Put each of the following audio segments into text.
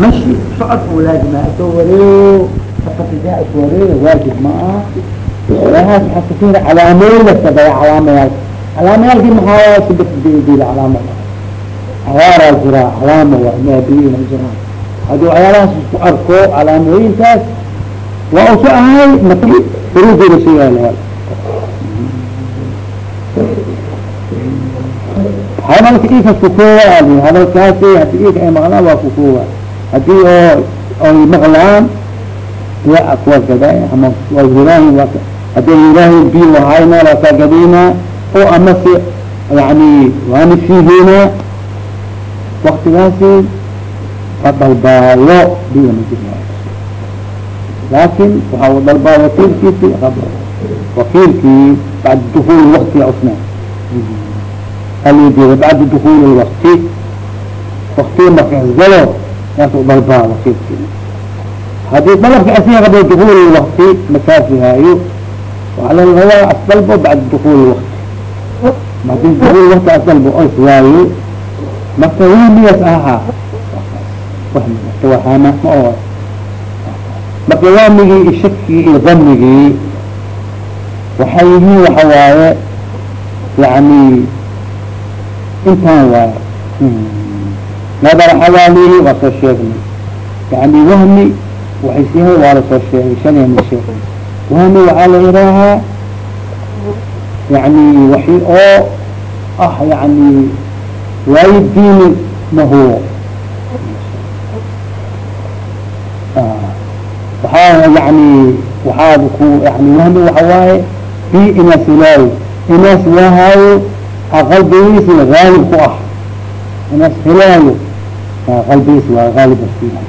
mashi socod u laazima asoo wareego afatijaa is wareega waajib ma aha ilahaas waxaa kafira calaamooyin sabaya calaamayaal calaamayaalkii maxaa subadila calaama cagaaraa jiraa calaama waa maabiina jiraa haddii waxyaalahaas isku arko calaamooyinkaas waa usu ahay furuudeeda sheegaa hadalka ika kukoowa hadalkaasi haddii ika ay maqlaan waa kukoowa haddii oo ay maqlaan wa kuwa gada ama waa haddii wiraahin bi wahayna waa ka gadina oo amase yani waana fiihina waktigaasi ka dalbaayo biga ma jir laakin waxa u dalbaa wakiilkiisi wakiilkii bacd dukuul waktiga usna alidida bacda dukuul lwakti waktiga marka isgalo dalbaa wakiilkii haddii dalabka asiga qabla dukuul lwakti makaafihayo waxa laga rabaa asdalbo bacda dukuul lwakti haddii dukuul wakti asdalbo os waayo marka wahmigaas ahaa wahmigaas wahama ma oo marka wahmigii iyo shakigii iyo damigii waxay yihiin waxa waaye yani intaan waaye nadar xawaalihi waa soo sheegnay yani wahmi waxay siyahay waa la soo sheegay shanayna sheegnay wahmi waxaa la yihaahaa yani waxi oo ah yani waayo diini mahuwo waxaa yani waxaad ku yani wahmi waxa waaye bi inaas hilaayo inaas wahaayo qalbigiisi haalib ku ah inaas hilaayo qalbigiisi waa haalib asiiha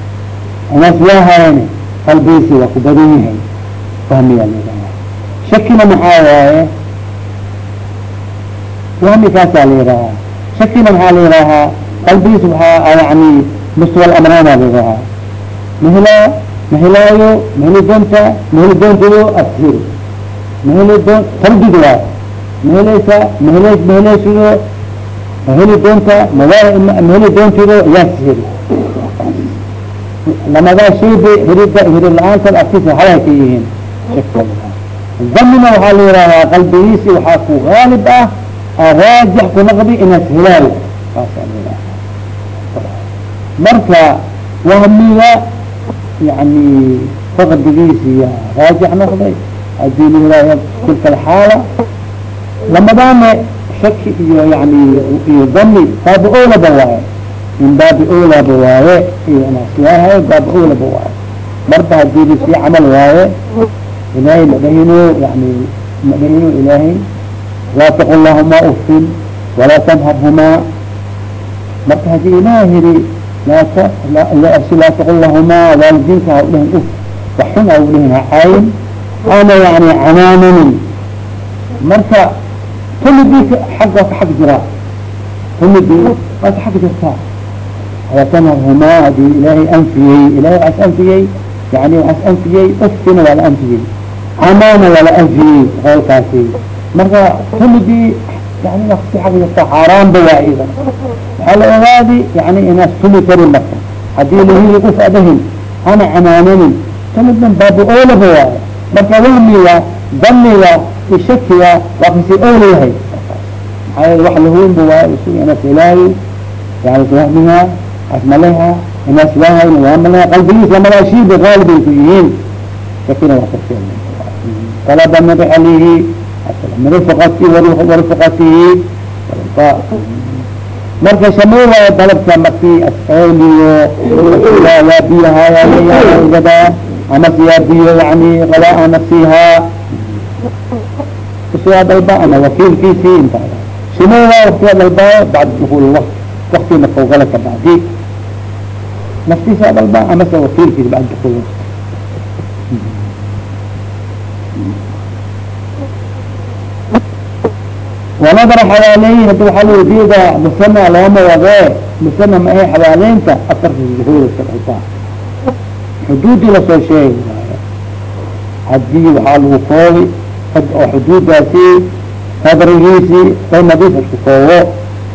inaas wahaayane qalbigiisi waa ku badan yahay. Wahmiyaa layidhaha shakina maxaa waaye? Wahmi kaasaa la yidhahaa shakina maxaa la yidhaahaa qalbigiis waxaa yani mustawal amrana la yidhahaa mahilaa mahilaayo maheli doonta maheli doontado ashir maheli doon tardid waay maheleysa mahele maheleysido maheli doonta maheli doontido yaashir lamadaa shayba hirida hirid la'aanta agtiisa halay ka yihiin. Damina waxaa la yidhaahaa qalbigiisi waxaa ku gaalib ah raajix kunaqdi inaas kaasa marka wahmiga yani faqdigiisiya raajix noqday haddii la tilka alxaala lamadaana shaki iyo yani iyo dani baaba olaba waaye. Min baabi olaba waaye iyo baaba olaba waaye. Marba haddii lisii camal waaye ilaahay madahino yani madahino ilaahay. Laa taqul lahuma ufin walaa tanharhumaa marka haddii ilaah hiri laa taqul lahumaa waalidinka ha udhahin uf waxxun a udhahin hacaayin ana yani canaananin marka tumidii ag waa ka xag jiraa tumidii waa ka xag jirtaa walaa tanharhumaa haddii ilaahay anfiyey ilahay waas anfiyey yani waas anfiyey uftina waa la anfiyey canaana waa la anfiyey qowlkaasi marka tumidii yani waa kasi xag jirtaa xaaraanba waa ida waxaa la ogaadi yani inaas tumi karin marka haddii lahili uf adahin ana canaananin tumidnan baabu olaba waayo marka wahmiga daniga iyo shakiga waa kasi ola yahay maxaa yel wax lahuunba isug inaas ilaahi yani wahmiga asmaleha inaas wahayn waamaleha qalbigiis lamadaa shiiba gaalibay ku yihiin shakina waa kasi talaba min rixalihi min rifqati warifqatihi marka samey waayo dalabka marki asceeliyo yaa biyahayaagadaa amase yaa biyo yani qadaa nafsihaa kusiyaa dalba ama wakiilkiisii inta samey waayo waktiyaa dalbaayo bacda dukul wakt wakti markau gala ka bacdi naftiisaa dalba amase wakiilkiisi bacda dukul wakt wanadara xawaaley hadi waxaa la jeeda musana looma wadee musana ma ahe xawaaleynta afarka duhuurka dhaytaa xuduudii la soo sheegi haddii waxaa lagu koobi oo xuduudaasi qadrigiisi ay nadiif isku koobo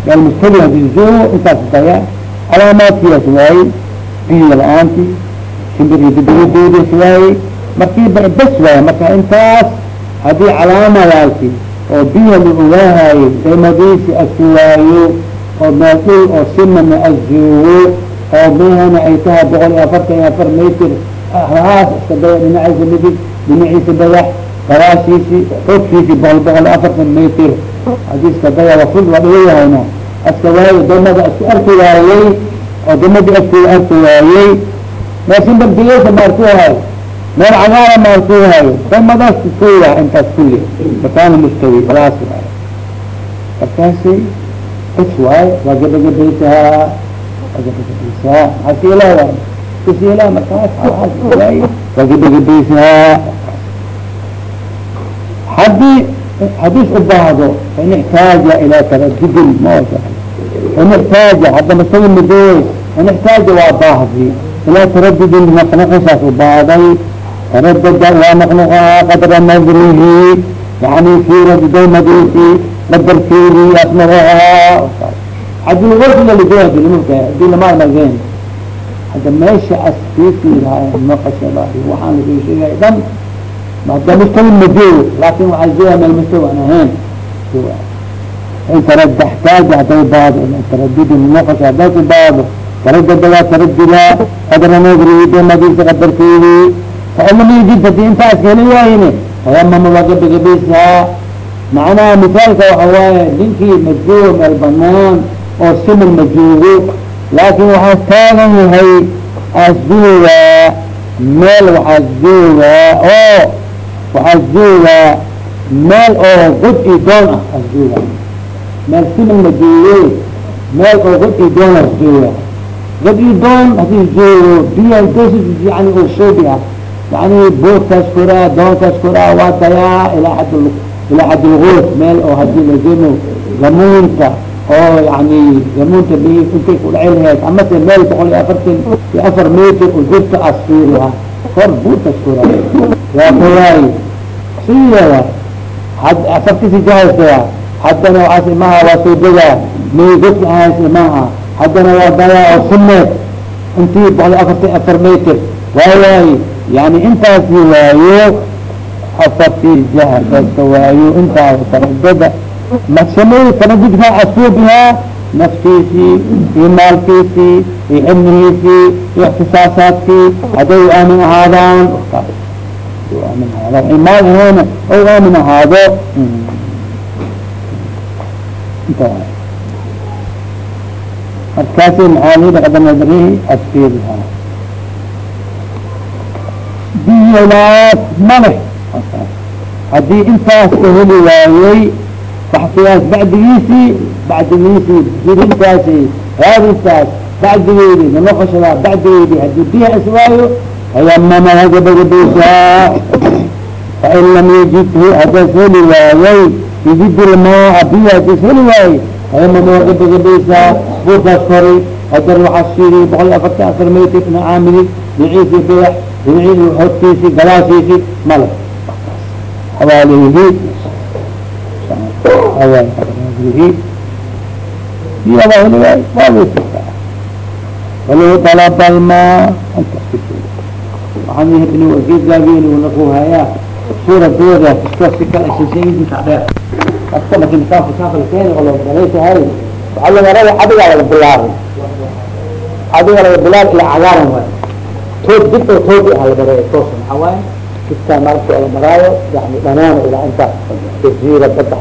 meel mustawi haddii joogo intaas daya calaamaadkiyaas waaye biyo la'aanti shimbiri dibigidoodas waaye markiiba bes waay marka intaas haddii calaamadaalki oo biyo la ogaahayo daymadiisi asu waayo oo meel dhul oo simana asjoogo oo mehana ay tahay boqol iyo afartan iyo afar metr haas iska daya dhinaciisa midig dhinaciisa badax gadaashiisi xogkiisi boqol boqol afartan metr haddii iska daya waful waa dhiga yahayna aska waayo damada isku arki waayey oo damadii askooda arki waayey. Meesinba biyeysa ma arku hayo meel cagaara ma arku hayo damadaas kuya intaas kulli makaana mustawi alaas waayo markaasi is waayo waa gabagabaysahaa waa gabagabaysahaa maxaasiila waay kasiila markaas waay waa gabagabaysahaa haddii hadis u baahdo in ixtaaja ilaa taradudin ma in ixtaaja hadda masaga madoy in ixtaaja waa baahdi. Ilaa taradudin naqnaqasaas u baahday. Taradada waa naqnaqaa qadra nadrihi yani fiiradi daymadiisi qadarkeedi asmarahaa haddii dilmka haddii lamaarmageen hadda meesha askiisiilahay naqashada waxaan lagu sheegay dhan hadda mustawi madow laakin waxaa jooga meel mustawi aan ahayn taxtaaja haday baado taradudi naqasha haday ku baado taradada waa taradudaa qadra nadrihi daymadiisi qadarkeedi fain lam yajid haddii intaas heli waayne tayamama waa gabagabaysaa macnaha misaalka waxa waaye ninkii majoogo meel banaan oo siman ma joogo laakin waxaa taagan yahay aas joogaa meel waxaa joogaa oo waxaa joogaa meel oo god i doon ah as joogaa meel siman ma jooge meel oo god i doon as jooga god i doon haddii joogo biya dosi yani oo shoobi ah. Yani boodkaas koraa doonkaas koraa waa dayaa ilaa xad ilaa xad lguus meel oo haddii lageno gamuunta oo yani gamuunta intay kudhaci laheyd amase meel boqol iyo afartan iyo afar metr oo jirta asfiiriha kor buurkaas koraa waa koraay siyaa afartisi jahaysaa haddana waxaas imaha waa soo degaa may godka ahays imaha haddana waa dayaa oo simeed intii boqol iyo afartan afar metr waawaay yani intaasi waayo afartii jaha kasta waayo intaas taradada masamey taradudka asuubihaa naftiisii iyo maalkiisii iyo xibnihiisii iyo اktisaasaadkii hadday aamin ahaadaan aamin ahaado maal ahaana o aamin ahaado markaasi maxaalida qadamadrihi asfiirihaa biyolaas male haddii intaas ka heli waayey baxsigaas bacdigiisii bacdigiisii jirintaasi raadistaas bacdigeedi nanoqoshadaa bacdigeedi haddii biya is waayo tayamama hagabagabeysaa fain lam yajidhu haddaas heli waayey yajid lmaa biya hadis heli waayey tayamama hagabagabeysaa buurkaas koray hadar waxaa shiri boqol iyo afartan afar maytir ina caamili dhinaciisi bidax dhinaciisi hortiisi galaashiisi male xawaalihi walow dalaba almaa waxaan ibni wasiirgaageen naku hayaa suuradooda iskoo si kala shisheeyinka dheer aska marki mikaafka kaafalkeeni oo loo galaysahay waxaa laga rabay adigaa laga bilaabay adiga laga bilaabay ilaa cagaaran waay tood dib oo toodi ah laga rabay toosa maxaa waaye jidkaa marka la maraayo yani dhanaana ilaa intaas jaziira badda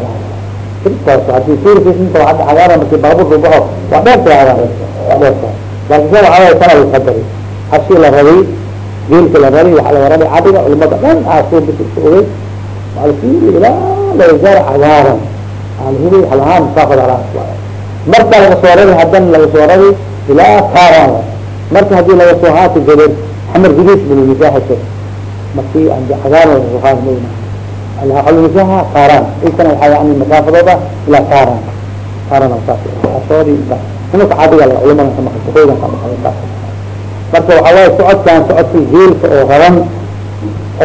intaas haddii suurkiis inta hadda cagaaran markii baaburku baxo waa dheerta cagaaran waa dheerta laakin sa waxaa waay sana laqadari hashii la rabay geelka la rabay waxaa laga rabay cadiga culimada dhan aa soo biska ogey waa la fiiri ilaa laga gaaro cagaaran alhili halahaan musaafada halahaan waay marka laga soo rabi haddana laga soo rabi ilaa kaaran marka haddii laga soo haati gaden xamar guduus bulugidaaxasha markii andi cagaaran laga soo haati almisaha kaaran ikana waxaa yani masaafadooda ilaa kaaran kaaran soodi imaka cadiga la culamada ka maqal kuxoogan ka maqal marka waxaa waaye socodkan socodkii geelka oo raban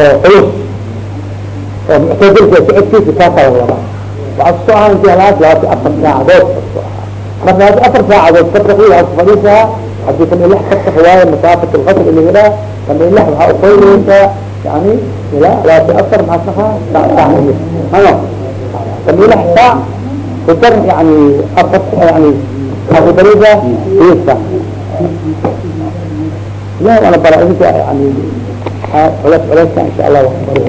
oo culus oo muctadilka socodkiisa kaa kala laba waxaa ku soo ahaa inti halaas labaati afar saacadood ku soo ahaa marka haddi afar saacadood fatraqiil waxaa ku fadhiisahaa haddii tamilix fasax waayo masaafat lqasr ilihiraa tamilix waxaa uqayleysaa yani ilaa laati afar maasaha sa saaciy ano tamilix saac kudar yani afar yani akudarida iyo saac ilahi ana bara idinka yani culeys culeyska insha allah wax bari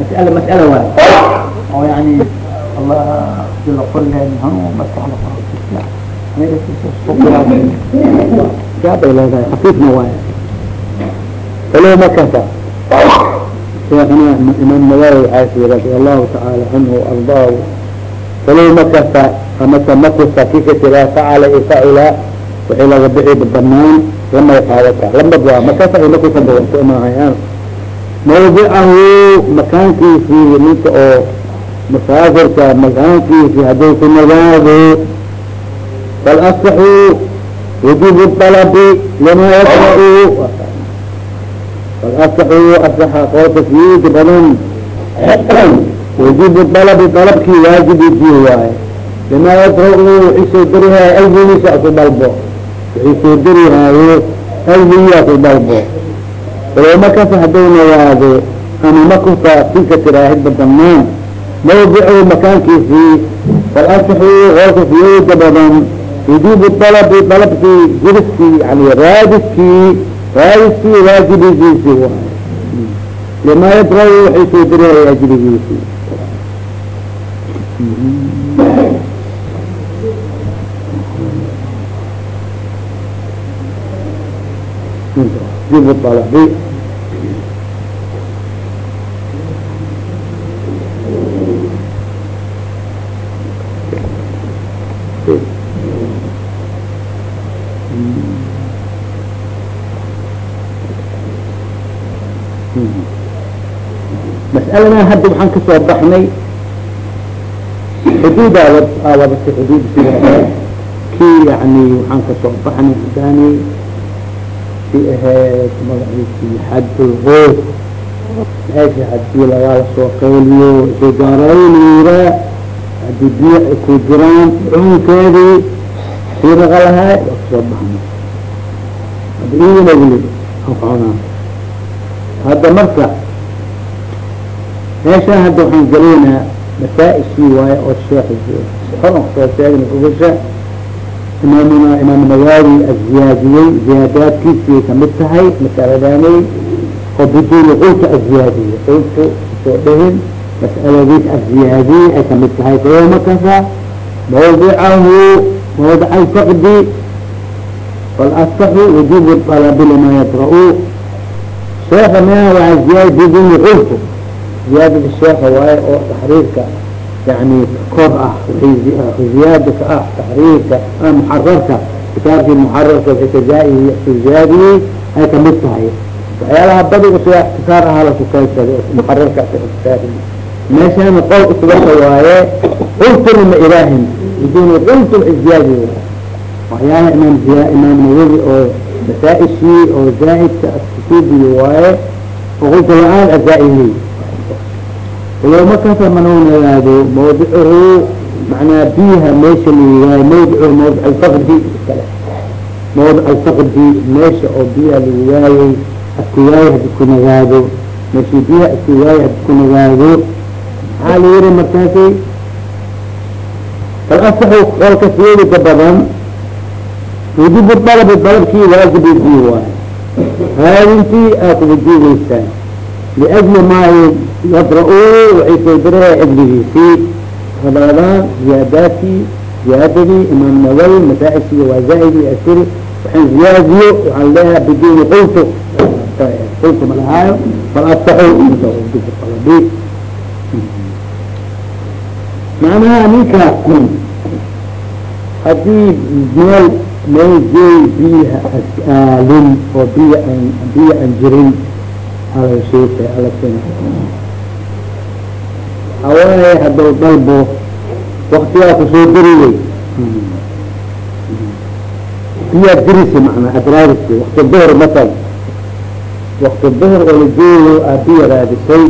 مسألة مسألة واحد أو يعني الله جل قرها هم مسألة جاب jaabay leedahay hafiifna waay alo markasa sheekna imaam nawawi caasiye radi allahu tacaala canhu ardaahu alo markasa amase markusa kika jiraa facala i facila waxay laga bixi banaan lamay qaadata lambad waa markaasa ay markusa boqonto imaahayaan mawdicahu makaankiisii ninka oo musaafirka makaankiisii hadduu ku nagaado falasaxu wujubu dalabi lima yasra-u falasaxu asaxa qoolka fiidi badan wujubu dalabi dalabkii waajibiisii waaye lima yasra-u wixii soo darihaaya albigiisa ku dalbo wixii soo darihaayo albigiyaa ku dalbo walow makasa hadduu nawaado ama makusa tinka tiraahidba banaan mawdicu makaankiisii falasaxu qoolka fiyowda badan wujubu dalabi dalabkii jiriskii yani raadiskii raadiskii waajibigiisii waay lima yadra waxay soo dirihaya ajrigiisii وجوب الطلب mas'aladana hadda waxaan ka soo baxnay xuduud aawadatay xuduud sida kii yani waxaan ka soo baxnay hadani si ahayd magaciisii xadulgood meesha haddii lagala soo qayliyo soo gaaraynyira haddii ay ku jiraan cunkeedii sii raga lahaa waa ka soo baxnay. Hadda iinagli anfacnaa hadda marka meeshaan hadda waxaan gelaynaa masaa-ishii waaye oo sheekh horan ku soo sheegna ugasha imaamuna imaam nawawi aziyaadiyey ziyaadaadkiisii ka mid tahay mas'aladaanay oo biduuni qulta aziyaadiyey qultu soo dhahin mas'aladiis aziyaadiyey ay ka mid tahay fayoma kasa mawdicahu mawdica alfaqdi falasaxu wujubu طalabi lima yatra-u sheeka mea waa ziyaada biduuni qultu ziyaadada sheeka waaye oo taxriirka yani kor ah ziyaada ka ah taxriirka muxararka kitaabkii muxararka ziyaadiyey ay ka mid tahay waxyaalaha badiga sida ixtisaar ahaa lasukaysaday muxararka meeshana qol usugasa waaye qultuna ma ilaahin biduni qultum ziyaadi waxyaalaha imaam imaam nawawi oo masaaishii oo zaaidka askutuubiyi waaye oo qulta la'aan loma kasa manuna ogaado mawdicuhu manaa biha meesha layiaha mawdic mawd alfaqdi iskale mawd alfaqdi meesha oo biyaha lagu waayey adku waayey ku nagaado meeshi biyaha adku waayey ku nagaado. Maxaa la yihi markaasay fal asaxu koolkas weydika badan wujubu dalabi dalabkii waajibi bi waayo raadintii aa kuwajiibaysaan liajli maayo yadra- waxay soo diraya ibligiisii rabaadaan ziyaadaadkii ziyaadadii imaam nawawi masaaxidkiiy waa zaaid asiri waxaan ziyaadiyo waxaan leeyaha biduuni qultu qultu ma lahaayo bal aftaxu macnaha ninka haddii meel meel jeey biyaha askaalin oo biya an biyo an jirin ala sheeka haweeney hadduu dalbo waktigaa ku soo diriyey biyaa dirisi macnaa adraadisi wakti duhr masal wakti duhr oo la joogo aa biya raadisay.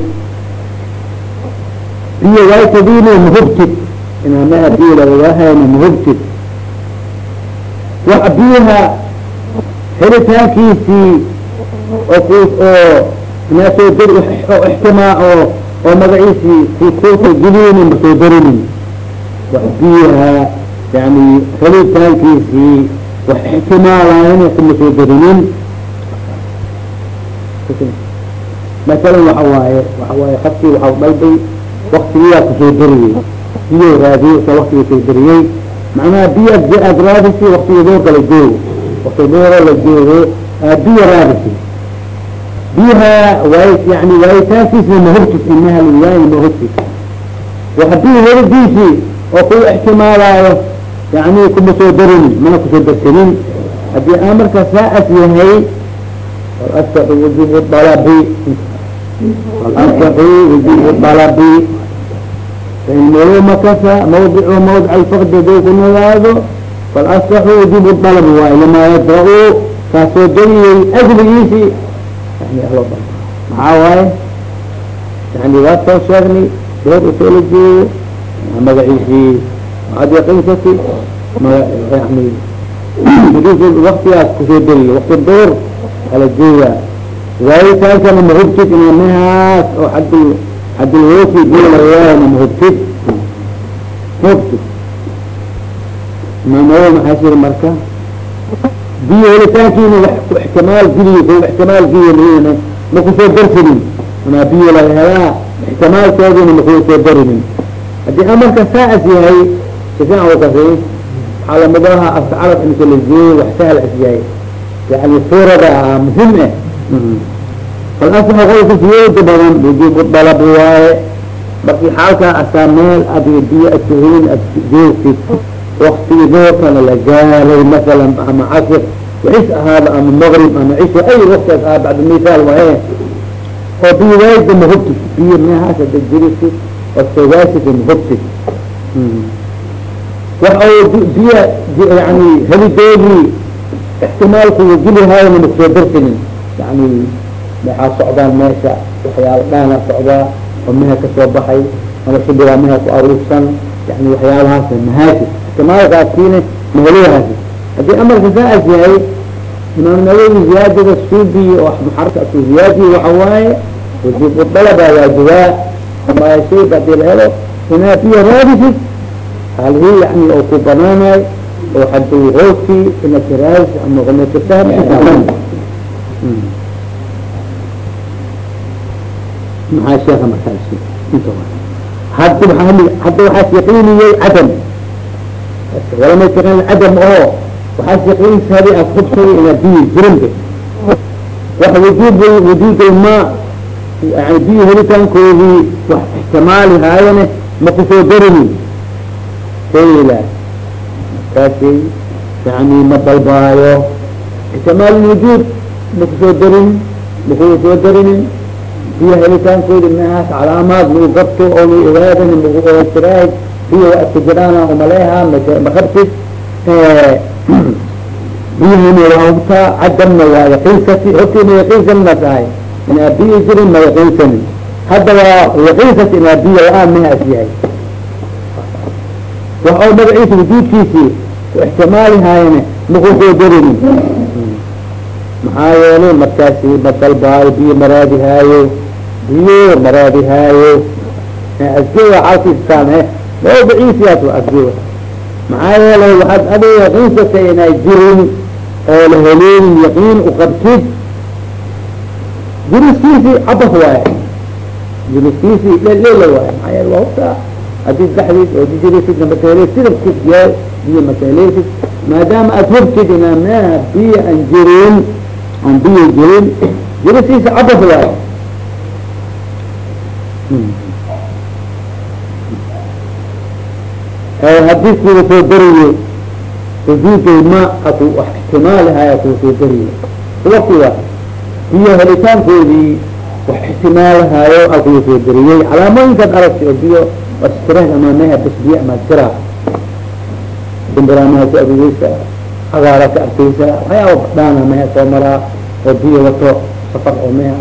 Biyo waaytadiina mahubtid inaa meha biyo lagawahayna mahubtid wax biyaha helitaankiisii oo oo inaasoo dar oo ixtimaa oo oo magaciisii kukuusa gudeynin masoo darinin wax biyaha yani helitaankiisii wax ixtimaalayn kuma soo darinin masalan waxa waaye waxa waaye hadkii waxau dalbay waktigiyaa ku soo dariyey. Biyo raadiye sa waktiga soo dariyey. Macnaha biyo aad raadisi waktiga doorka la joogo wakti dooro la joogo biyo raadisi biyaha waay yani waayitaankiisna mahubtis inaha liwaani mahubtis waxa biyo helidiisii oo ku ixtimaalaayo yani kuma soo darinin mana ku soo darsanin haddii aan markaa saas yahay walasaxu wujubu dalabi walasaxu wujubu dalabi fain makasa mawdicu mawdic alfaqd haduu ku nagaado falasaxu wujubu dalabi waayo lamaa maxaa waaye yani waa soo sheegnay door u soo la jeeyo magaciisii waxaad yaqiinsati yani waktigaas ku soo dariyo wakti door kala jeeya waayitaankana mahubtid ina mehaas oo ad hadilwoosi dilawayana mahubtid mahubtid imaamada maxaa jiri marka biyo helitaankiina ku ixtimaal geliyo ku ixtimaal geliyo ma ku soo darsanin anaa biyo laga helaa ixtimaalkoodina makuu soo darinin haddii amarka saas yahay sifiican u kasi waxaa lamidaha afcarab inka la jeeyo wax sahal as yahay yani suurada muhiim eh falasaxa qolka siyooda badan wujubu dalab waaye markii xaalkaa asaa meel adiga biyo adkahelin ad joogtid waktigii doorkana la gaaray masalan ama casr waxis ahaaba ama maqrib ama cisha ay waktigaas aha bacd mithaal waaye oo biyo waayda mahubtid biyo mehaas ada jirisid oo sogaasid mahubtid wax oo biyo yani helidoodii ixtimaalku gelihaayna makusoo darsinin yani maxaa socdaan meesha waxyaala dhaana socdaa oo meha ka soo baxay nolosha bilaa meha ku aruursan yani waxyaalahaas mahaasi ixtimaalkaasiina mahelihaasi haddii amarka saas yahay imaam nawowi ziyaadada suubi oo muxarka ziyaadiye waxa waaye wujubu dalaba waajibaa ama shayba haddii la helo inaa biyo raadisid halhi yani oo ku banaanayo oo haddii hoogkii ina kiraas ama qomekasahmi maxaa sheeka markaas inta waa hadda waxaas yaqiiniyey cadam walama yaqiin cadam oo waxaas yaqiin sabi aad hubsay ina biyo jirinbe wax wujuud ma yani biyo helitaankoodii wax ixtimaali haayane ma ku soo darinin sayla markaasi yani ma dalbaayo. Ixtimaal wujuud ma ku soo darin maku soo darinin biyo helitaankoodi maahaas calaamaad lagu gabto oo la ogaadan makuootiraay biyo waa iska jiraana umaleha makabtid biyahina waa hubtaa cadamna waa yaqiinsati hogtiina yaqiinsanna tahay inaa biyo jirin ma yaqiinsanin hadda waa yaqiinsati inaa biyo la'aan mahaas yahay wax oo magaciisa wujuudkiisii ku ixtimaali haayane maku soo darinin maxaa yeelay markaasi ma dalbaayo biyo maraadi haayo. Biyo maraadi haayo asgeya xaalkiistaan he mawdiciisiyaas waa asgeya maxaa yeelay waxaad adiga yaqiinsatay inay jirin oo la heleynin yaqiin uqabtid jiriskiisii cabas waaye. Jiriskiisii leleela waaye. Maxaa yeele waa hubtaa haddii daxdid oo jirisid makaheleysid sidabkid yaay biyo makaheleysid maadaama aad hubtid inaa meha biyo aan jirin aan biyo jirin. Jiriskiisa cabas waaye haddii kuwa soo dariye wujuuday ma aku ixtimaalihay kuwa soo dariye wati waa biyo helitaankoodii wax ixtimaalahaayo a kuwa soo dariyey calaamooyinkaad aragtay oo biyo astira ama meha bas biyo ama jira. Dimbiraamaha ku adigeysa agaara ka arkeysa waxyaaba badhaana meha soo maraa oo biyo wato safar oo meha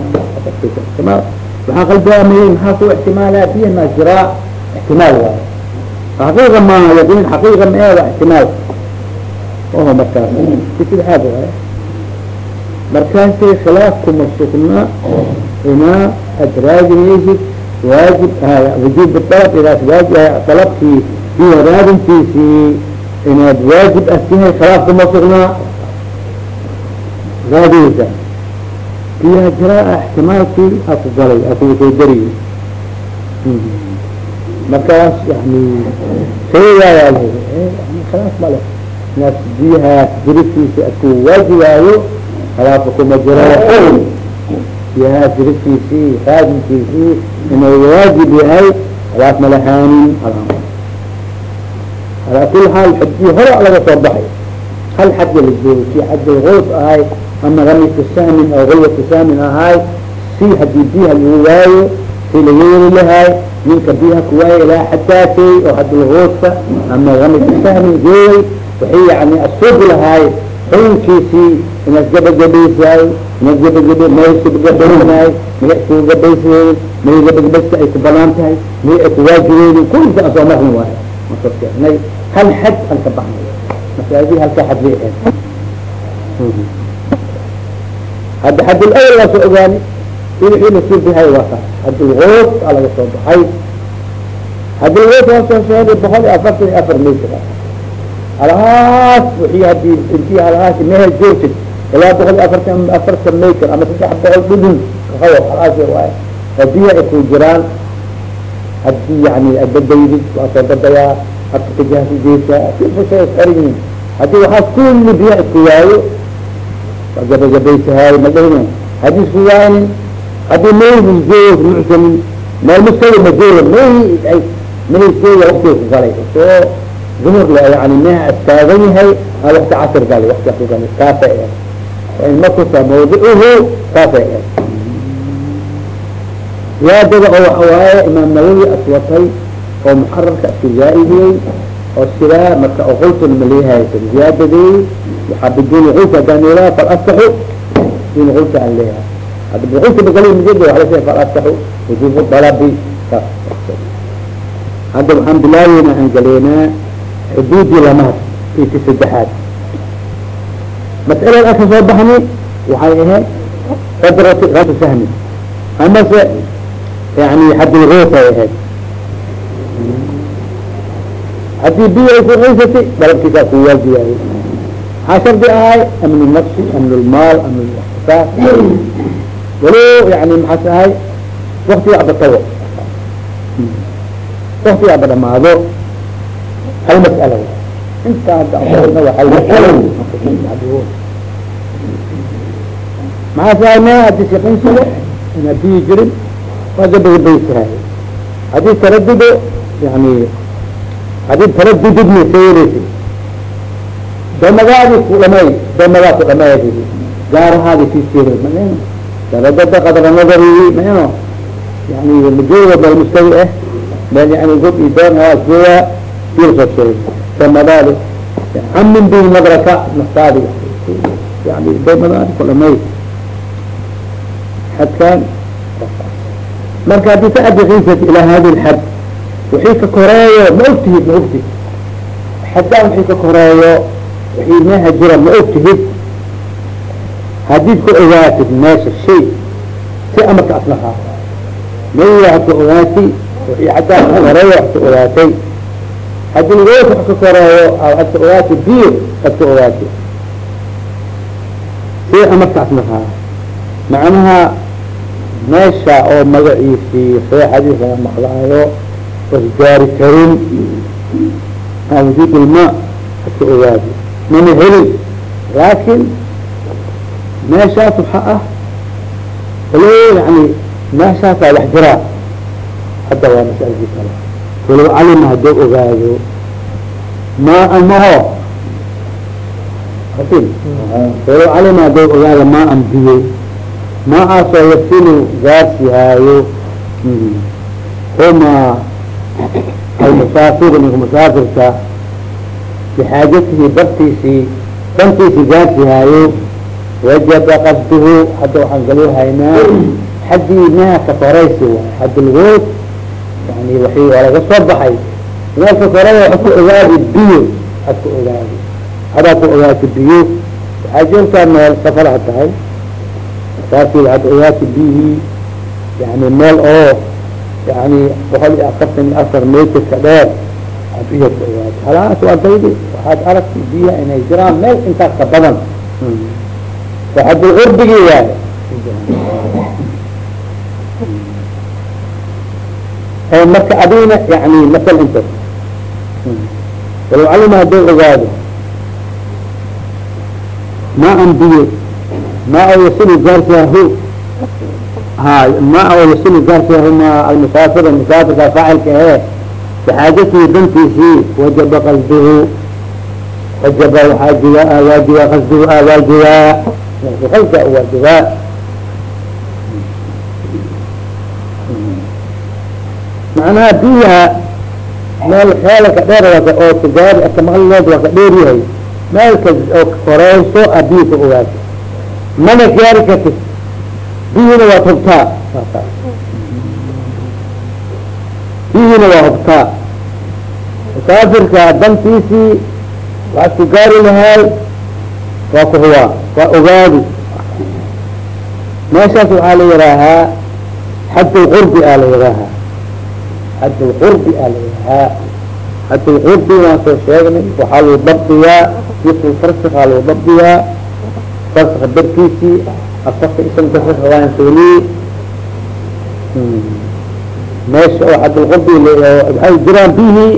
ixtimaal waxaa qalbiaamiyey maxaa ku ixtimaalaha biyo maa jiraa ixtimaal waayo xaqiiqa maaha yaqiin xaqiiqa ma ee waa ixtimaal. Oho markaas istiaad waay. Markaasay khilaaf kuma sugna inaa ad raadinaysid waajib wujuub dalab idaas waajib dalabkii iyo raadintiisii inaad waajib ah tahay khilaaf kuma sugnaa raadinaysa biyaa jiraa ixtimaalkii aku galay aku soo dariye markaas yani seegaaya khilaaf male inaad biyahaas jiribkiisa adku waajibaayo khilaafa kuma jiro biyahaas jiribkiisii raadinkiisii inuu waajib yahay khilaaf malahaanin alaa kuli xaal xajii hore laga soo baxay hal xaja la joogo si xaja ulf ahay ama ramyatu sahmin oo gulwatu sahmin ahay si haddii biyaha lagu waayo si laga yeli lahay ninka biyaha kuwaaya ilaa xadaasay oo hadulhuudka ama ramyatu sahmin joogay waxay yani asuubi lahaay xukunkiisii inaad gabagabaysahay inaad gabagab may isugabagabaynahay may iskuga gabaysayn may gabagabasta ay ku bannaan tahay may ay kuwaajibeynin kulisa aan soo marni waayo hal xad aan ka baxnay masaajid halka xad bay ahayd hadda xadul awal waa soo ogaani wixii lasuubihay waa kaas xadulgood aa laga soo baxay. Xadulgood waa soo sheegay boqol iyo afartan iyo afar maysa halahaas wixii haddii intii halahaas mehel joogtid ilaa boqol iyo afartan afartan mayter ama saddex boqol dhudun kahawo halahaas waaye oo ay ku jiraan haddii yani adadaydid waa soo dadayaa afka kajahasigeysa sifashay isxoran yihiin haddii waxaas kulli isku waayo waa gabagabaysahay ma dhihina haddii meel joog mucsamin meel mustawi ma jooga meel ay meel jooga waktiga ku galay soo le yani meha astaagan yahay a wakti casr gali wakti ku gali kaasay ahayd. Wain makusa mawdicuhu kaasay ahayd. Ziyaadada oo waxa waaye imaam nawawi aswatay oo muxararka isku zaaidiyey oo sidaa marka oqultun maleehaysan ziyaadadii waxaa biduuni qulta hadaan ilaa fal asaxu biduuni qulta aan leeyahay. Hadda biqulta bakali mid waa la fal asaxu wujubu dalabi kaas hadda waxaan bilaabeyna aan galeynaa xuduudii lamaad iyo ti saddexaad. Mas'alada aka soo baxni waxay ahayd qadrati ratu sahmi amase yani xadulgoos ay ahayd ay kuqaysatay dalabkiisaa ku waajibaayay maxaa shardi ahay? Amnu nafsi amnu lmaal amnu lixtisaas walo yani maxaas ahay? Waktiga aba tago. Waktiga aba hal mas'ala. Maxaas ahay? Ma haddii siqaysado inaa biyi jirin waa gabagabaysahay haddii taradudo yani haddii taradududna sayeleysa damadaadi ku dhamay damadaa ku dhamaydi gaarahaadi siisira man taradada qadra nadari maino yani majooga bal mustawi ah meel yani god iyo doon hawaas jooga sir soo sheegay. Damadaadi amin bi nadraka naftaadi yani damadaadi ku dhamay. Xadkaan marka haddii ka adkiisat ilaa hadi lxad wixii ka koreeyo ma ogtihid ma ogtihid xaddaan wixii ka koreeyo wixii meha jira ma ogtihid. Haddiid ku ogaatid meesha shay si amarka aslahaa maya had ka ogaati wixii xaddaan ka koreeyo wax ka ogaatay. Haddii goos wax ka koreeyo ad ka ogaati biyo ad ka ogaati si amarka aslahaa macnaha meesha oo magaciisii see maqlaayo wasgaari karin. Wujuud ilmaa aska ogaadi mana helin. Laakin meeshaas waxa ah walo yani meeshaasaa wax jiraa hadda waa masaladii kale. Walow calima hadduu ogaado. Maa amaho walow calima hadduu ogaado maa an biyo. Maacaasoo yasilu gaarsiihaayo huma almusaafir ninku musaafirka bixaajatihi bartiisii dantiisii gaarsiihaayo wajaba qasduhu hadda waxaan galoo haynaa xaddii meha ka koraysi yani wa waa laga soo baxay. Meelka korada waxa ku ogaadi biyo ad ku ogaadi adaa ku ogaati biyo waxaa joogtaa meel safaraha tahay markaasi waxaad ogaati biyihii yani meel oo yani boqol iyo afartan iyo afar metrka dheer aad ku ogaati halaas waa daydi waxaad aragti biyaha inay jiraan meel intaas ka badan waxadulqurbigii waaye oo marka adina yani masal inta walow calima hadday ogaado ma an biyo ma ha ma o yasilu gaarsiyahu ma almusaafir musaafirka faacilka ahe bixaajatihi dantiisii wajaba qasduhu wajaba waajiba waajiba qasduhu waajibaa qalka waajibaa macnaha biyaha meel xeelaka dheer waa oo tigaari aka maqlineed waa ka dheer yahay meelka oo koreyso a biya ka ogaato mana gaari kartid biyihina waa hubtaa biyihina waa hubtaa musaafirka dantiisii waxaad ku gaari lahaay waa ku hubaa waa ogaadi. Meeshaas waxaa la yihaahaa xad lqurbi aa la yihaahaa xad lqurbi aa la yihaahaa xad lqurbi waan soo sheegnay waxaa lagu dabdiyaa isl farsikaa lagu dabdiyaa farska darkiisii afarta isan darka waan sooliye meesha oo lqurbi waxay jiraan bihii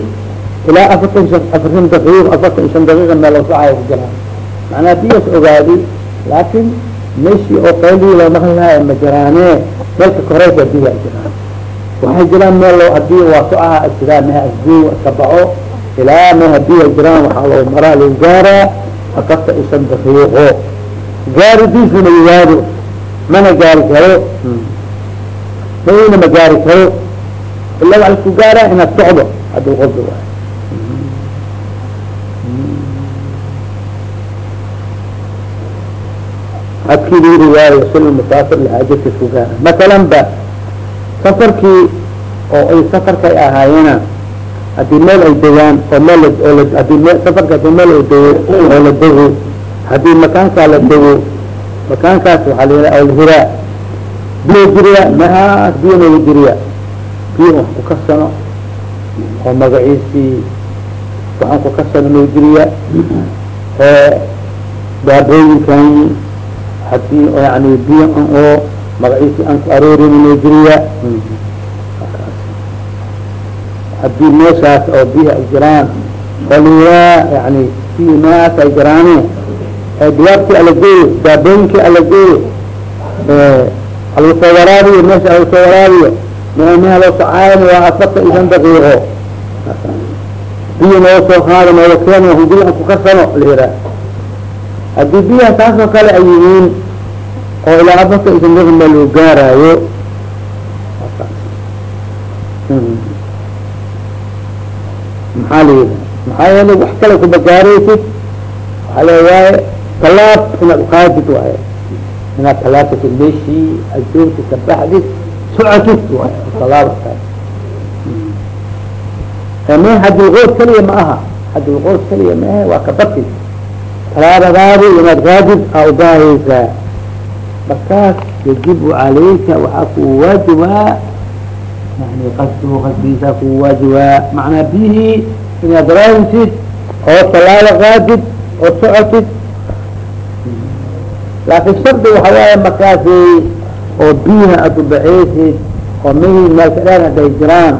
ilaa afartan afartan daqiiq afartan shan daqiiqa meel socaya ku jiraan macnaa biyas ogaadi laakin meeshii oo qaylii loo maqli lahaa ma jiraane meelka koreysa biya jiraan. Waxay jiraan meel loo haddii waa socaha jiraan meha asgooy iska baxo ilaa meha biya jiraan waxaa loo maraa lagu gaaraa afarta shan daqiiqo gaaridiisuna yihaado mana gaari karo. Mayna ma gaari karo. Ila waa lasku gaaraa inaad socdo. Hadii qobda waay hadkii liri waayo sil musaafir lahaajadkiis ku gaara. Masalan ba safarkii oo ay safarkay ahaayeena haddii meel ay degaan oo meel haddii m safarka haddii meel ay dego oo la dego haddii makaankaa la dego makaankaas waxaa la alhiraa biyo jiriya mahaas biyo naga jiriya biyo wax ku kasano oo magaciisii waxaan ku kasano naga jiriya daabooyinkan haddii yani biyo oo magaciisi aan ku aroorin naga jiriya haddii meeshaas oo biyo ay jiraan oliyaa yani biyo meaas ay jiraane diyaartii ala geeyo daabooyinkii ala geeyo alagu soo waraabiyo meesha alagu soo waraabiyo meha loo socaayan waa afarta iyo daqiiqo. Biyo nooga soo qaado nooga keeno hunguri aan kukasano layiraa haddii biyaha taas oo kale ay yihiin oo ilaa afarta iyo shan daqiiq meel loo gaaraayo. Maxaa la yihi maxaa yeelay wax kale kubagaaraysid waxaa le waaye talaab inaad uqaadid waaye. Inaad talaabtid meeshii aad joogtid kabaxdid socotid waay talaabata me hadilqoos keliya ma aha hadilqoos keliya maahe waa kabatid talaabadaadi inaad qaadid aa ubaahaysaa markaas yajibu calayka waxaa kuu waajibaa. Yani qasduhu qasdigiisaa kuu waajibaa. Macnaa biyihii inaad raadisid oo talaabo qaadid oo socotid laakin shardi waxa waaye markaasi oo biyaha aad ubaxeysid oo mihi meelka dheer haday jiraan